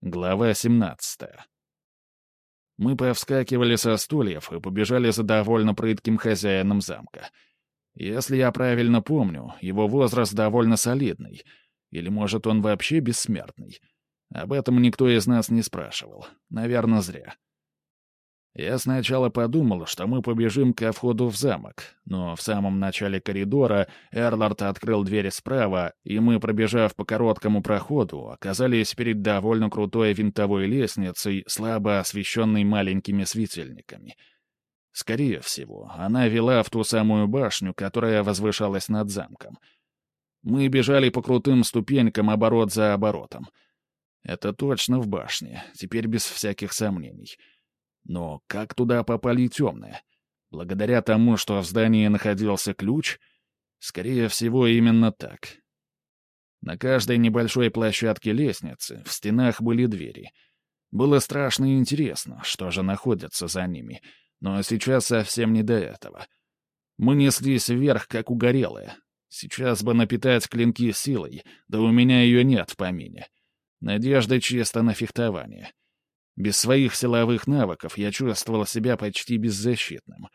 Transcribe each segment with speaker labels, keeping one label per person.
Speaker 1: Глава 17. Мы повскакивали со стульев и побежали за довольно прытким хозяином замка. Если я правильно помню, его возраст довольно солидный. Или, может, он вообще бессмертный? Об этом никто из нас не спрашивал. Наверное, зря. Я сначала подумал, что мы побежим ко входу в замок, но в самом начале коридора Эрлард открыл дверь справа, и мы, пробежав по короткому проходу, оказались перед довольно крутой винтовой лестницей, слабо освещенной маленькими светильниками. Скорее всего, она вела в ту самую башню, которая возвышалась над замком. Мы бежали по крутым ступенькам оборот за оборотом. Это точно в башне, теперь без всяких сомнений — но как туда попали темные? Благодаря тому, что в здании находился ключ? Скорее всего, именно так. На каждой небольшой площадке лестницы в стенах были двери. Было страшно и интересно, что же находится за ними, но сейчас совсем не до этого. Мы неслись вверх, как угорелые. Сейчас бы напитать клинки силой, да у меня ее нет в помине. Надежда чисто на фехтование. Без своих силовых навыков я чувствовал себя почти беззащитным.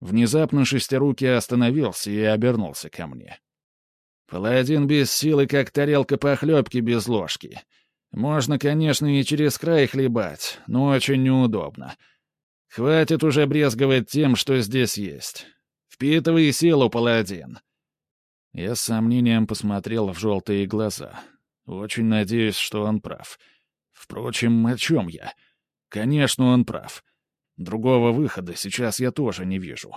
Speaker 1: Внезапно шестирукий остановился и обернулся ко мне. «Паладин без силы, как тарелка похлебки без ложки. Можно, конечно, и через край хлебать, но очень неудобно. Хватит уже брезговать тем, что здесь есть. Впитывай силу, паладин». Я с сомнением посмотрел в желтые глаза. Очень надеюсь, что он прав. — Впрочем, о чем я? Конечно, он прав. Другого выхода сейчас я тоже не вижу.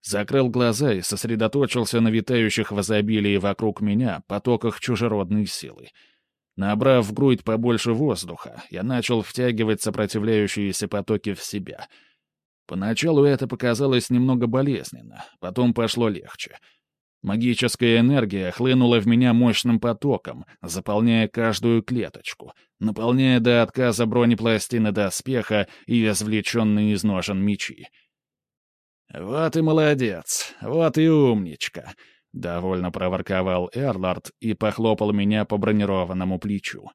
Speaker 1: Закрыл глаза и сосредоточился на витающих в изобилии вокруг меня потоках чужеродной силы. Набрав в грудь побольше воздуха, я начал втягивать сопротивляющиеся потоки в себя. Поначалу это показалось немного болезненно, потом пошло легче — Магическая энергия хлынула в меня мощным потоком, заполняя каждую клеточку, наполняя до отказа бронепластины доспеха и извлеченные из ножен мечи. «Вот и молодец, вот и умничка», — довольно проворковал Эрлард и похлопал меня по бронированному плечу.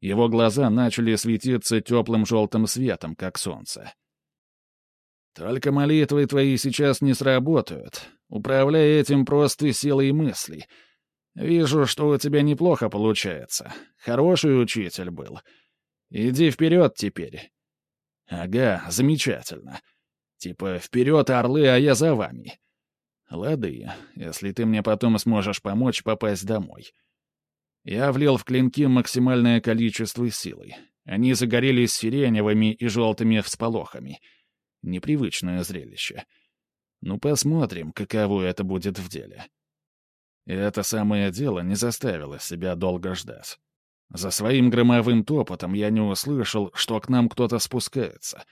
Speaker 1: Его глаза начали светиться теплым желтым светом, как солнце. «Только молитвы твои сейчас не сработают. Управляй этим просто силой мыслей. Вижу, что у тебя неплохо получается. Хороший учитель был. Иди вперед теперь. Ага, замечательно. Типа вперед, орлы, а я за вами. Лады, если ты мне потом сможешь помочь попасть домой. Я влил в клинки максимальное количество силы. Они загорелись сиреневыми и желтыми всполохами. Непривычное зрелище — ну, посмотрим, каково это будет в деле. И это самое дело не заставило себя долго ждать. За своим громовым топотом я не услышал, что к нам кто-то спускается.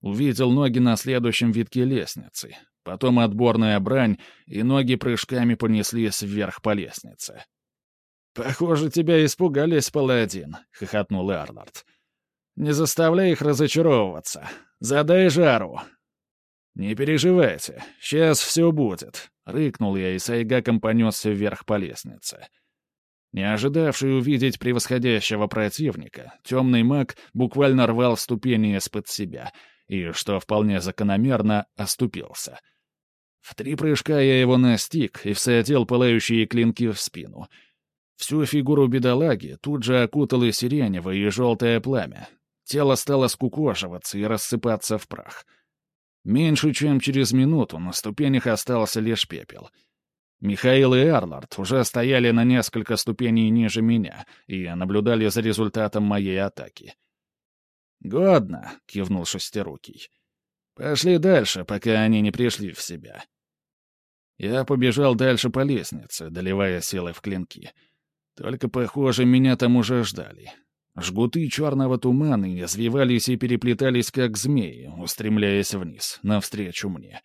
Speaker 1: Увидел ноги на следующем витке лестницы, потом отборная брань, и ноги прыжками понеслись вверх по лестнице. «Похоже, тебя испугались, паладин», — хохотнул Эрлард. «Не заставляй их разочаровываться. Задай жару. «Не переживайте, сейчас все будет», — рыкнул я, и Сайгаком понесся вверх по лестнице. Не ожидавший увидеть превосходящего противника, темный маг буквально рвал ступени из-под себя и, что вполне закономерно, оступился. В три прыжка я его настиг и всадил пылающие клинки в спину. Всю фигуру бедолаги тут же окутало сиреневое и желтое пламя. Тело стало скукоживаться и рассыпаться в прах — Меньше чем через минуту на ступенях остался лишь пепел. Михаил и Эрлард уже стояли на несколько ступеней ниже меня и наблюдали за результатом моей атаки. «Годно», — кивнул Шестирукий. «Пошли дальше, пока они не пришли в себя». Я побежал дальше по лестнице, доливая силы в клинки. Только, похоже, меня там уже ждали. Жгуты черного тумана извивались и переплетались, как змеи, устремляясь вниз, навстречу мне.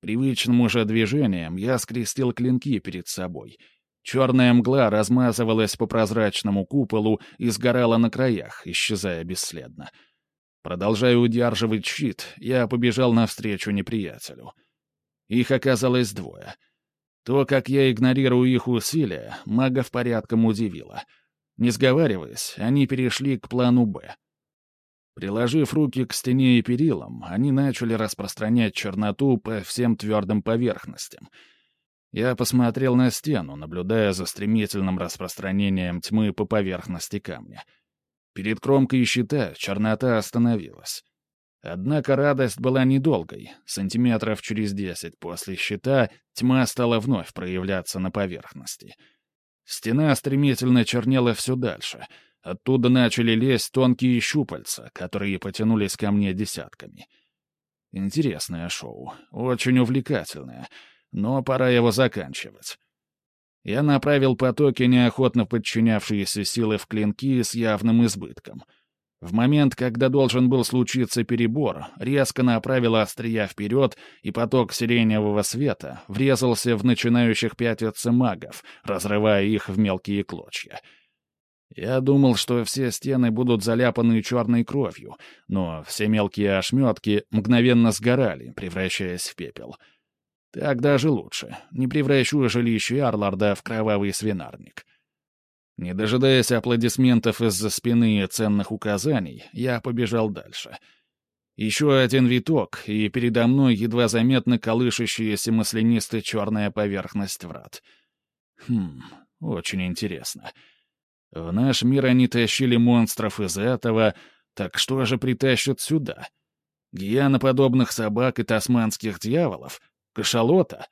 Speaker 1: Привычным уже движением я скрестил клинки перед собой. Черная мгла размазывалась по прозрачному куполу и сгорала на краях, исчезая бесследно. Продолжая удерживать щит, я побежал навстречу неприятелю. Их оказалось двое. То, как я игнорирую их усилия, мага в порядком удивило — Не сговариваясь, они перешли к плану «Б». Приложив руки к стене и перилам, они начали распространять черноту по всем твердым поверхностям. Я посмотрел на стену, наблюдая за стремительным распространением тьмы по поверхности камня. Перед кромкой щита чернота остановилась. Однако радость была недолгой. Сантиметров через десять после щита тьма стала вновь проявляться на поверхности. Стена стремительно чернела все дальше — Оттуда начали лезть тонкие щупальца, которые потянулись ко мне десятками. Интересное шоу, очень увлекательное, но пора его заканчивать. Я направил потоки, неохотно подчинявшиеся силы в клинки с явным избытком. В момент, когда должен был случиться перебор, резко направил острия вперед, и поток сиреневого света врезался в начинающих пятиться магов, разрывая их в мелкие клочья — я думал, что все стены будут заляпаны черной кровью, но все мелкие ошметки мгновенно сгорали, превращаясь в пепел. Так даже лучше. Не превращу жилище Арларда в кровавый свинарник. Не дожидаясь аплодисментов из-за спины и ценных указаний, я побежал дальше. Еще один виток, и передо мной едва заметно колышащаяся маслянистой черная поверхность врат. Хм, очень интересно. — в наш мир они тащили монстров из этого, так что же притащат сюда? Гианоподобных собак и тасманских дьяволов? Кашалота?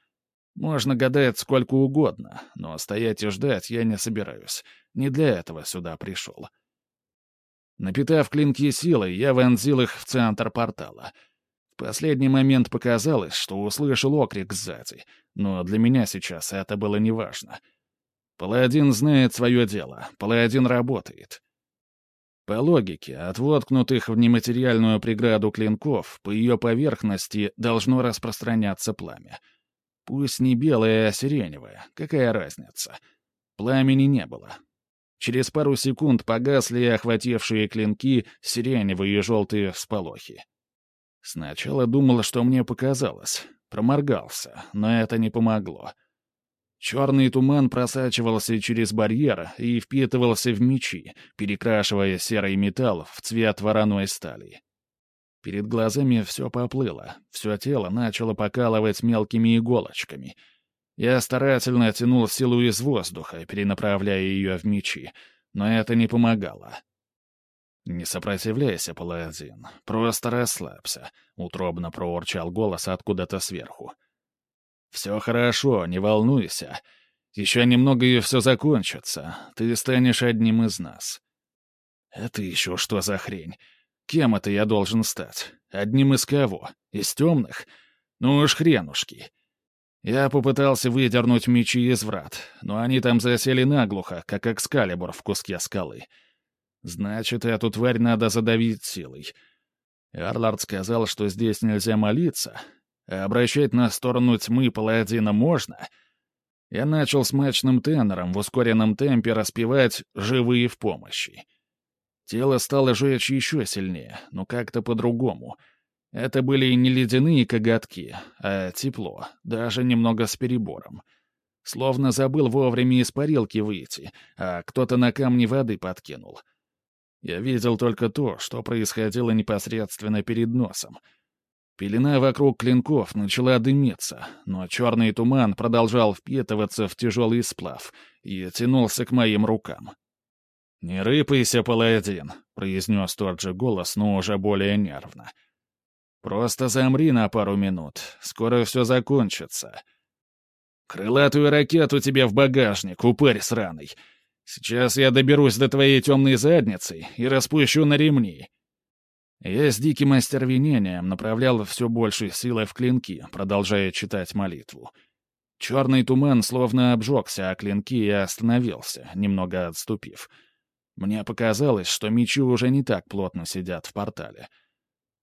Speaker 1: Можно гадать сколько угодно, но стоять и ждать я не собираюсь. Не для этого сюда пришел. Напитав клинки силой, я вонзил их в центр портала. В последний момент показалось, что услышал окрик сзади, но для меня сейчас это было неважно. — Паладин знает свое дело, паладин работает. По логике, от воткнутых в нематериальную преграду клинков по ее поверхности должно распространяться пламя. Пусть не белое, а сиреневое, какая разница? Пламени не было. Через пару секунд погасли охватившие клинки сиреневые и желтые всполохи. Сначала думал, что мне показалось. Проморгался, но это не помогло. Черный туман просачивался через барьер и впитывался в мечи, перекрашивая серый металл в цвет вороной стали. Перед глазами все поплыло, все тело начало покалывать мелкими иголочками. Я старательно тянул силу из воздуха, перенаправляя ее в мечи, но это не помогало. «Не сопротивляйся, паладин, просто расслабься», — утробно проурчал голос откуда-то сверху. «Все хорошо, не волнуйся. Еще немного и все закончится. Ты станешь одним из нас». «Это еще что за хрень? Кем это я должен стать? Одним из кого? Из темных? Ну уж хренушки». Я попытался выдернуть мечи из врат, но они там засели наглухо, как экскалибур в куске скалы. Значит, эту тварь надо задавить силой. Арлард сказал, что здесь нельзя молиться, а обращать на сторону тьмы паладина можно. Я начал смачным тенором в ускоренном темпе распевать «Живые в помощи». Тело стало жечь еще сильнее, но как-то по-другому. Это были не ледяные коготки, а тепло, даже немного с перебором. Словно забыл вовремя из парилки выйти, а кто-то на камни воды подкинул. Я видел только то, что происходило непосредственно перед носом — Пелена вокруг клинков начала дымиться, но черный туман продолжал впитываться в тяжелый сплав и тянулся к моим рукам. «Не рыпайся, паладин», — произнес тот же голос, но уже более нервно. «Просто замри на пару минут, скоро все закончится». «Крылатую ракету тебе в багажник, упырь сраный. Сейчас я доберусь до твоей темной задницы и распущу на ремни». Я с диким остервенением направлял все больше силы в клинки, продолжая читать молитву. Черный туман словно обжегся о клинки и остановился, немного отступив. Мне показалось, что мечи уже не так плотно сидят в портале.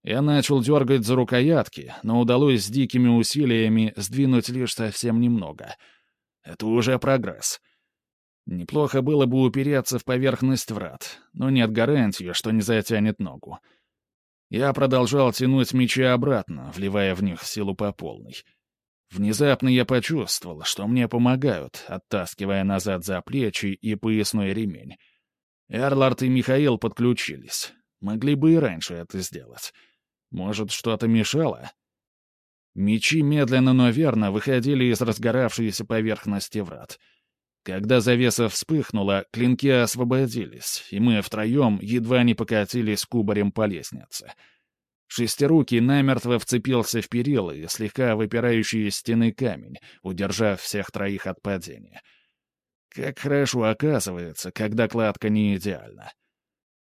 Speaker 1: Я начал дергать за рукоятки, но удалось с дикими усилиями сдвинуть лишь совсем немного. Это уже прогресс. Неплохо было бы упереться в поверхность врат, но нет гарантии, что не затянет ногу. Я продолжал тянуть мечи обратно, вливая в них силу по полной. Внезапно я почувствовал, что мне помогают, оттаскивая назад за плечи и поясной ремень. Эрлард и Михаил подключились. Могли бы и раньше это сделать. Может, что-то мешало? Мечи медленно, но верно выходили из разгоравшейся поверхности врат. Когда завеса вспыхнула, клинки освободились, и мы втроем едва не покатились кубарем по лестнице. Шестирукий намертво вцепился в перила и слегка выпирающие стены камень, удержав всех троих от падения. Как хорошо оказывается, когда кладка не идеальна.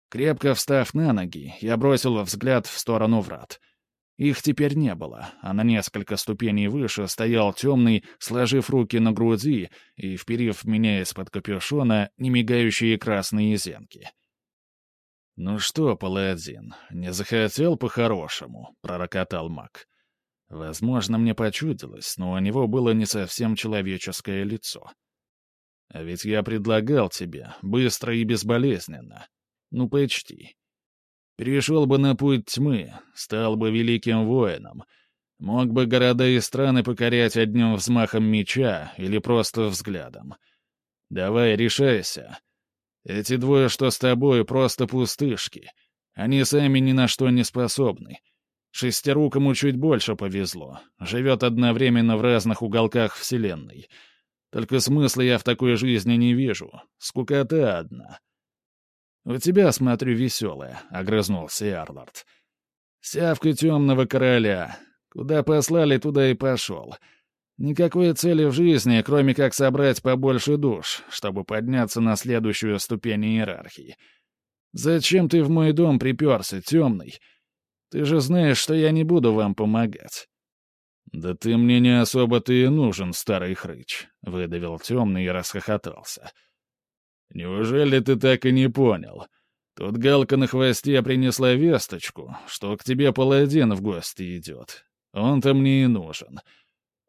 Speaker 1: Крепко встав на ноги, я бросил взгляд в сторону врат — их теперь не было, а на несколько ступеней выше стоял темный, сложив руки на груди и вперив в меня из-под капюшона немигающие красные зенки. «Ну что, паладин, не захотел по-хорошему?» — пророкотал маг. Возможно, мне почудилось, но у него было не совсем человеческое лицо. А ведь я предлагал тебе, быстро и безболезненно. Ну, почти. Перешел бы на путь тьмы, стал бы великим воином. Мог бы города и страны покорять одним взмахом меча или просто взглядом. Давай, решайся. Эти двое, что с тобой, просто пустышки. Они сами ни на что не способны. Шестирукому чуть больше повезло. Живет одновременно в разных уголках Вселенной. Только смысла я в такой жизни не вижу. Скукота одна. «У тебя, смотрю, веселая», — огрызнулся Ярлард. «Сявка темного короля. Куда послали, туда и пошел. Никакой цели в жизни, кроме как собрать побольше душ, чтобы подняться на следующую ступень иерархии. Зачем ты в мой дом приперся, темный? Ты же знаешь, что я не буду вам помогать». «Да ты мне не особо-то и нужен, старый хрыч», — выдавил темный и расхохотался. «Неужели ты так и не понял? Тут галка на хвосте принесла весточку, что к тебе паладин в гости идет. Он-то мне и нужен.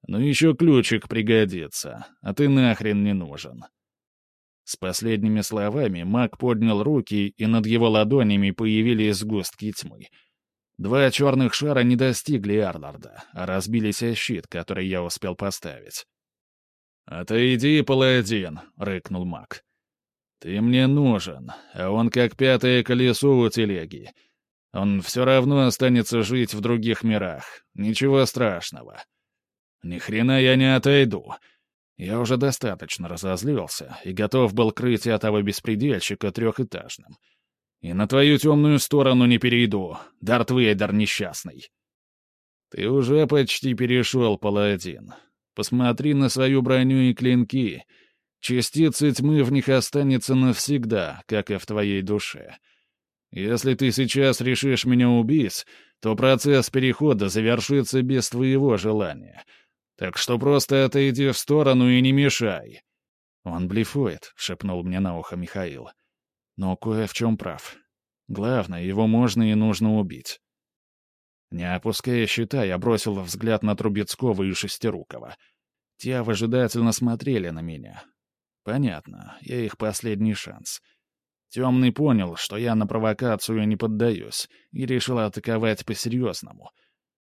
Speaker 1: Ну еще ключик пригодится, а ты нахрен не нужен». С последними словами маг поднял руки, и над его ладонями появились сгустки тьмы. Два черных шара не достигли Арларда, а разбились о щит, который я успел поставить. «Отойди, паладин!» — рыкнул маг. «Ты мне нужен, а он как пятое колесо у телеги. Он все равно останется жить в других мирах. Ничего страшного. Ни хрена я не отойду». Я уже достаточно разозлился и готов был крыть этого беспредельщика трехэтажным. И на твою темную сторону не перейду, Дарт Вейдер несчастный. Ты уже почти перешел, паладин. Посмотри на свою броню и клинки — Частицы тьмы в них останется навсегда, как и в твоей душе. Если ты сейчас решишь меня убить, то процесс перехода завершится без твоего желания. Так что просто отойди в сторону и не мешай». «Он блефует», — шепнул мне на ухо Михаил. «Но кое в чем прав. Главное, его можно и нужно убить». Не опуская щита, я бросил взгляд на Трубецкого и Шестирукова. Те выжидательно смотрели на меня, Понятно, я их последний шанс. Темный понял, что я на провокацию не поддаюсь, и решил атаковать по-серьезному.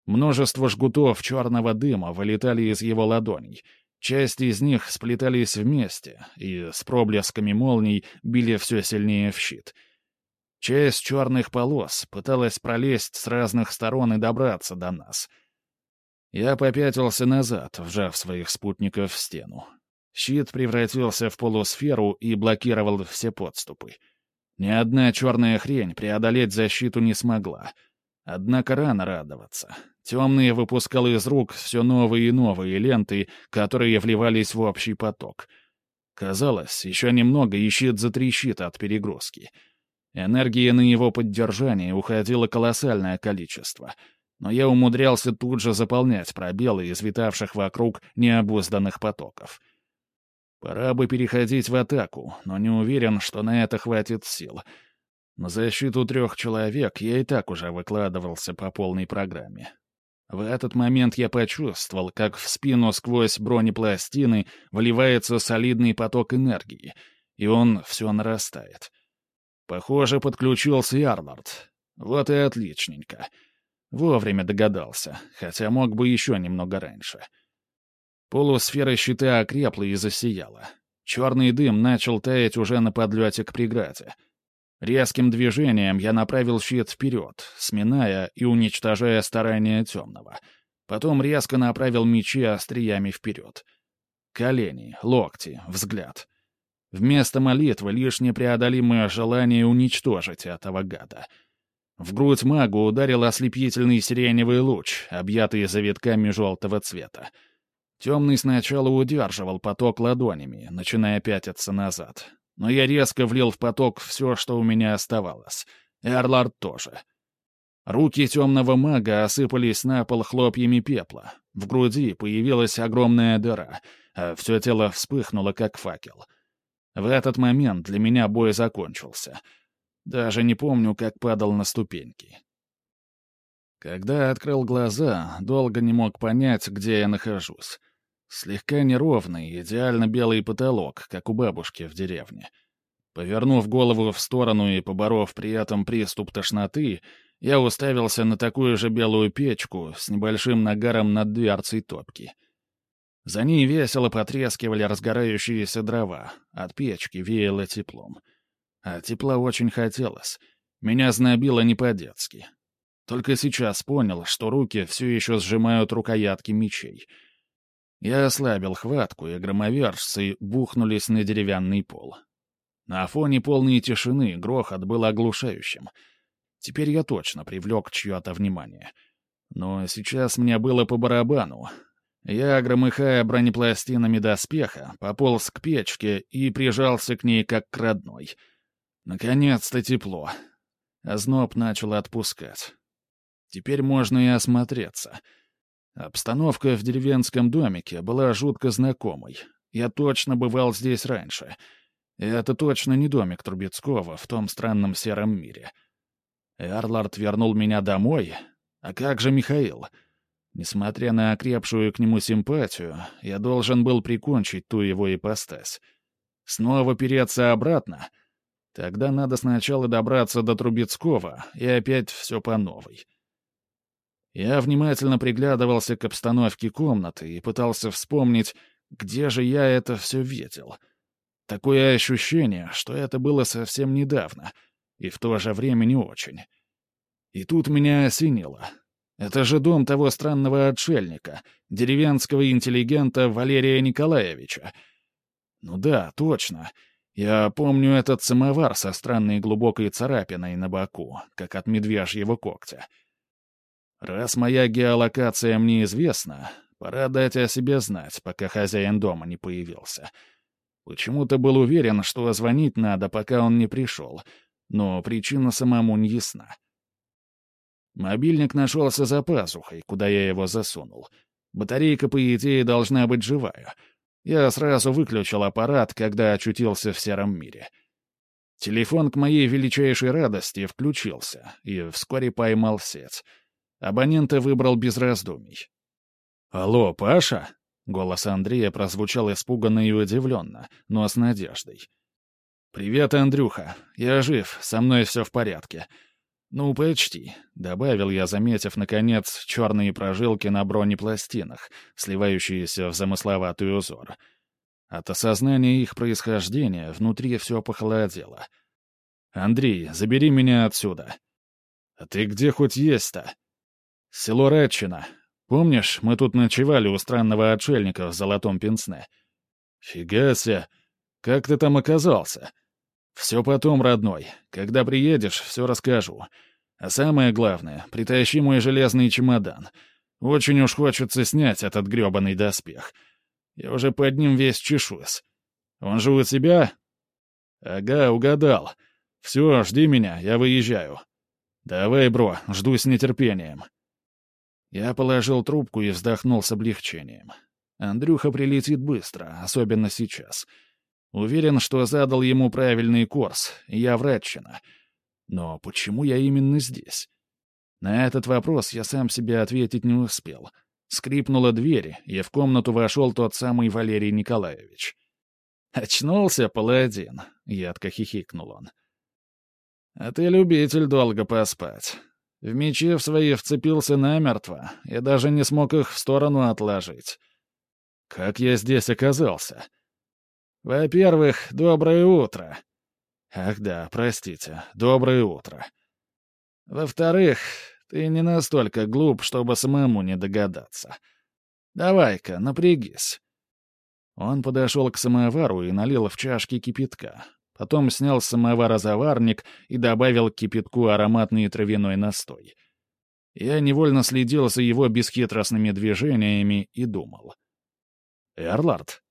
Speaker 1: Множество жгутов черного дыма вылетали из его ладоней. Части из них сплетались вместе и с проблесками молний били все сильнее в щит. Часть черных полос пыталась пролезть с разных сторон и добраться до нас. Я попятился назад, вжав своих спутников в стену. Щит превратился в полусферу и блокировал все подступы. Ни одна черная хрень преодолеть защиту не смогла. Однако рано радоваться. Темный выпускал из рук все новые и новые ленты, которые вливались в общий поток. Казалось, еще немного и щит затрещит от перегрузки. Энергии на его поддержание уходило колоссальное количество — но я умудрялся тут же заполнять пробелы из витавших вокруг необузданных потоков. Пора бы переходить в атаку, но не уверен, что на это хватит сил. На защиту трех человек я и так уже выкладывался по полной программе. В этот момент я почувствовал, как в спину сквозь бронепластины вливается солидный поток энергии, и он все нарастает. Похоже, подключился Ярлард. Вот и отличненько. Вовремя догадался, хотя мог бы еще немного раньше. — Полусфера щита окрепла и засияла. Черный дым начал таять уже на подлете к преграде. Резким движением я направил щит вперед, сминая и уничтожая старания темного. Потом резко направил мечи остриями вперед. Колени, локти, взгляд. Вместо молитвы лишь непреодолимое желание уничтожить этого гада. В грудь магу ударил ослепительный сиреневый луч, объятый завитками желтого цвета. Темный сначала удерживал поток ладонями, начиная пятиться назад. Но я резко влил в поток все, что у меня оставалось. Эрлард тоже. Руки темного мага осыпались на пол хлопьями пепла. В груди появилась огромная дыра, а все тело вспыхнуло, как факел — в этот момент для меня бой закончился. Даже не помню, как падал на ступеньки. Когда открыл глаза, долго не мог понять, где я нахожусь. Слегка неровный, идеально белый потолок, как у бабушки в деревне. Повернув голову в сторону и поборов при этом приступ тошноты, я уставился на такую же белую печку с небольшим нагаром над дверцей топки — за ней весело потрескивали разгорающиеся дрова, от печки веяло теплом. А тепла очень хотелось. Меня знобило не по-детски. Только сейчас понял, что руки все еще сжимают рукоятки мечей. Я ослабил хватку, и громовержцы бухнулись на деревянный пол. На фоне полной тишины грохот был оглушающим. Теперь я точно привлек чье-то внимание. Но сейчас мне было по барабану, я, громыхая бронепластинами доспеха, пополз к печке и прижался к ней как к родной. Наконец-то тепло. Озноб начал отпускать. Теперь можно и осмотреться. Обстановка в деревенском домике была жутко знакомой. Я точно бывал здесь раньше. И это точно не домик Трубецкого в том странном сером мире. Эрлард вернул меня домой. А как же Михаил? — Несмотря на окрепшую к нему симпатию, я должен был прикончить ту его ипостась. Снова переться обратно? Тогда надо сначала добраться до Трубецкого, и опять все по новой. Я внимательно приглядывался к обстановке комнаты и пытался вспомнить, где же я это все видел. Такое ощущение, что это было совсем недавно, и в то же время не очень. И тут меня осенило. Это же дом того странного отшельника, деревенского интеллигента Валерия Николаевича. Ну да, точно. Я помню этот самовар со странной глубокой царапиной на боку, как от медвежьего когтя. Раз моя геолокация мне известна, пора дать о себе знать, пока хозяин дома не появился. Почему-то был уверен, что звонить надо, пока он не пришел, но причина самому не ясна. Мобильник нашелся за пазухой, куда я его засунул. Батарейка, по идее, должна быть живая. Я сразу выключил аппарат, когда очутился в сером мире. Телефон к моей величайшей радости включился и вскоре поймал сеть. Абонента выбрал без раздумий. «Алло, Паша?» — голос Андрея прозвучал испуганно и удивленно, но с надеждой. «Привет, Андрюха. Я жив, со мной все в порядке. «Ну, почти», — добавил я, заметив, наконец, черные прожилки на бронепластинах, сливающиеся в замысловатый узор. От осознания их происхождения внутри все похолодело. «Андрей, забери меня отсюда». «А ты где хоть есть-то?» «Село Ратчино. Помнишь, мы тут ночевали у странного отшельника в золотом пенсне?» «Фига себе! Как ты там оказался?» «Все потом, родной. Когда приедешь, все расскажу. А самое главное, притащи мой железный чемодан. Очень уж хочется снять этот грёбаный доспех. Я уже под ним весь чешусь. Он же у тебя?» «Ага, угадал. Все, жди меня, я выезжаю». «Давай, бро, жду с нетерпением». Я положил трубку и вздохнул с облегчением. Андрюха прилетит быстро, особенно сейчас — Уверен, что задал ему правильный курс, я врачина. Но почему я именно здесь? На этот вопрос я сам себе ответить не успел. Скрипнула дверь, и в комнату вошел тот самый Валерий Николаевич. «Очнулся, паладин», — едко хихикнул он. «А ты любитель долго поспать. В мечи в свои вцепился намертво, и даже не смог их в сторону отложить. Как я здесь оказался?» «Во-первых, доброе утро». «Ах да, простите, доброе утро». «Во-вторых, ты не настолько глуп, чтобы самому не догадаться. Давай-ка, напрягись». Он подошел к самовару и налил в чашки кипятка. Потом снял с самовара заварник и добавил к кипятку ароматный травяной настой. Я невольно следил за его бесхитростными движениями и думал. «Эрлард,